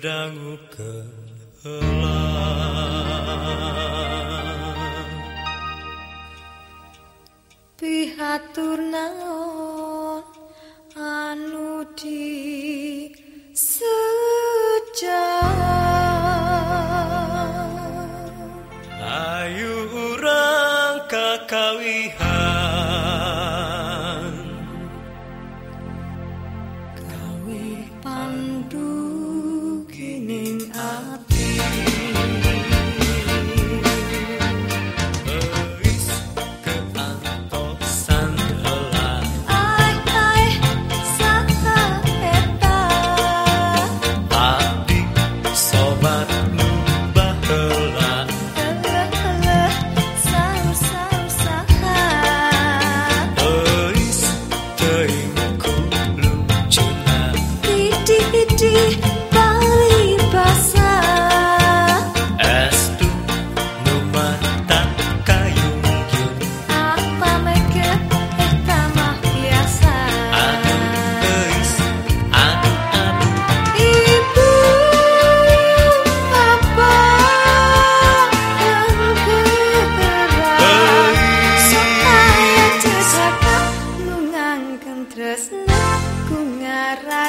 dangu kehelang pihatur naon anu di ayu urang kakawihan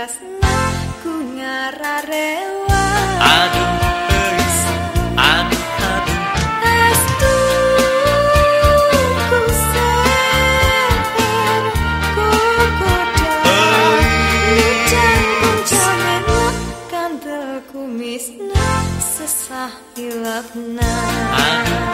tresna ku ngararewa aduh aduh aduh. Ku ku kumisna sesah hilapna. Aduh